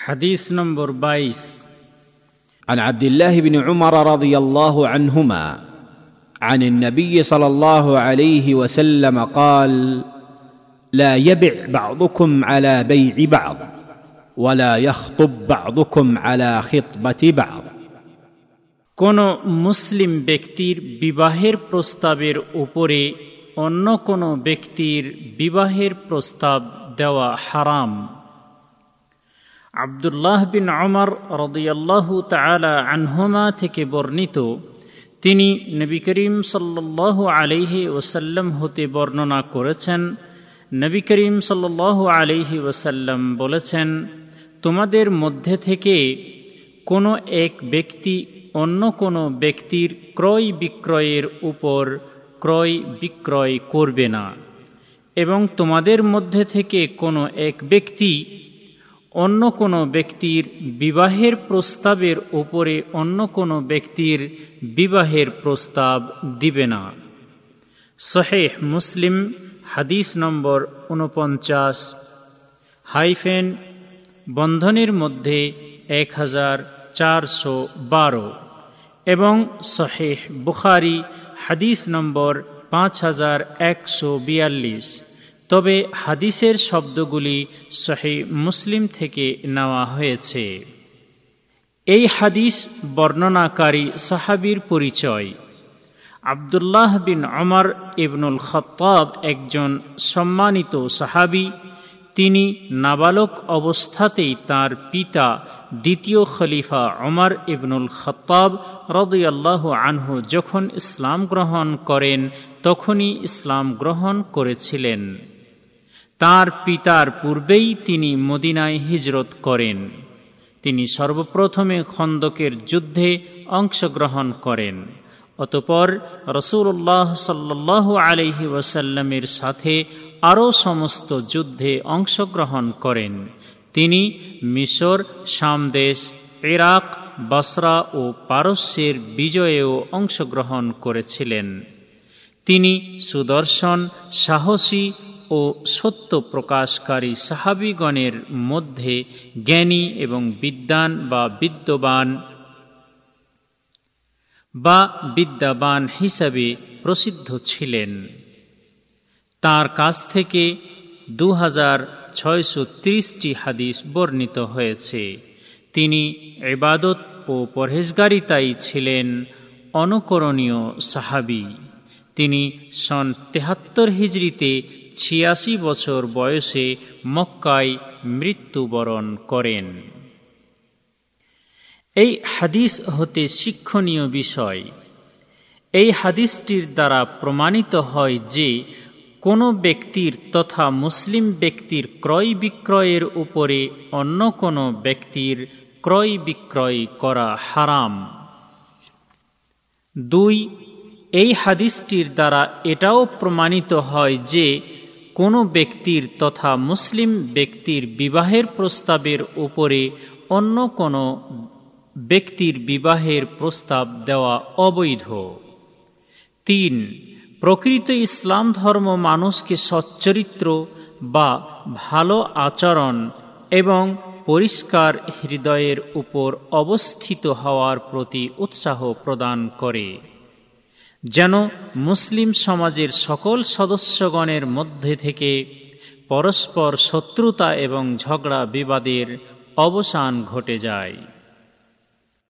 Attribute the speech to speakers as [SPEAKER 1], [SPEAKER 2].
[SPEAKER 1] حديث نمبر بايس
[SPEAKER 2] عن عبد الله بن عمر رضي الله عنهما عن النبي صلى الله عليه وسلم قال لا يبع بعضكم على بيع بعض ولا يخطب بعضكم على خطبه بعض
[SPEAKER 1] কোন মুসলিম ব্যক্তির বিবাহের প্রস্তাবের উপরে অন্য কোনো ব্যক্তির বিবাহের প্রস্তাব দেওয়া হারাম আবদুল্লাহ বিন অমর রদিয়াল্লাহু তালা আনহুমা থেকে বর্ণিত, তিনি নবী করিম সাল্লাহ আলিহি ওসাল্লাম হতে বর্ণনা করেছেন। নবী করিম সাল্লাহ আলিহি ওসাল্লাম বলেছেন, তোমাদের মধ্যে থেকে কোনো এক ব্যক্তি অন্য কোনো ব্যক্তির ক্রয় বিক্রয়ের উপর ক্রয় বিক্রয় করবে না এবং তোমাদের মধ্যে থেকে কোনো এক ব্যক্তি অন্য কোনো ব্যক্তির বিবাহের প্রস্তাবের উপরে অন্য কোনো ব্যক্তির বিবাহের প্রস্তাব দিবে না। শহেহ মুসলিম, হাদিস নম্বর উনপঞ্চাশ হাইফেন, বন্ধনের মধ্যে এক হাজার চারশো বারো এবং শহেহ বুখারি, হাদিস নম্বর পাঁচ হাজার একশো বিয়াল্লিশ। তবে হাদিসের শব্দগুলি শহী মুসলিম থেকে নেওয়া হয়েছে। এই হাদিস বর্ণনাকারী সাহাবির পরিচয়। আবদুল্লাহ বিন অমর ইবনুল খত্তাব একজন সম্মানিত সাহাবি। তিনি নাবালক অবস্থাতেই তার পিতা দ্বিতীয় খলিফা অমর ইবনুল খত্তাব রদুয়াল্লাহ আনহু যখন ইসলাম গ্রহণ করেন, তখনই ইসলাম গ্রহণ করেছিলেন। তার পিতার পূর্বেই তিনি মদিনায় হিজরত করেন। তিনি সর্বপ্রথমে খন্দকের যুদ্ধে অংশগ্রহণ করেন। অতপর রসুল্লাহ সাল্লাহ আলহি ওয়াসাল্লামের সাথে আরও সমস্ত যুদ্ধে অংশগ্রহণ করেন। তিনি মিশর সামদেশ ইরাক, বসরা ও পারস্যের বিজয়েও অংশগ্রহণ করেছিলেন। তিনি সুদর্শন, সাহসী ও সত্য প্রকাশকারী সাহাবিগণের মধ্যে জ্ঞানী এবং বিদ্যান বা বিদ্যবান বা বিদ্যাবান হিসাবে প্রসিদ্ধ ছিলেন। তার কাছ থেকে দু হাজার ছয়শো ত্রিশটি হাদিস বর্ণিত হয়েছে। তিনি এবাদত ও পরহেজগারিতাই ছিলেন অনুকরণীয় সাহাবি। তিনি সন তেহাত্তর হিজড়িতে ছিয়াশি বছর বয়সে মক্কায় মৃত্যুবরণ করেন। এই হাদিস হতে শিক্ষণীয় বিষয়। এই হাদিসটির দ্বারা প্রমাণিত হয় যে কোনো ব্যক্তির তথা মুসলিম ব্যক্তির ক্রয় বিক্রয়ের উপরে অন্য কোনো ব্যক্তির ক্রয় বিক্রয় করা হারাম। দুই, এই হাদিসটির দ্বারা এটাও প্রমাণিত হয় যে কোনো ব্যক্তির তথা মুসলিম ব্যক্তির বিবাহের প্রস্তাবের উপরে অন্য কোনো ব্যক্তির বিবাহের প্রস্তাব দেওয়া অবৈধ। তিন, প্রকৃত ইসলাম ধর্ম মানুষকে সচ্চরিত্র বা ভালো আচরণ এবং পরিষ্কার হৃদয়ের উপর অবস্থিত হওয়ার প্রতি উৎসাহ প্রদান করে। যেন মুসলিম সমাজের সকল সদস্যগণের মধ্যে থেকে পরস্পর শত্রুতা এবং ঝগড়া বিবাদের অবসান ঘটে যায়।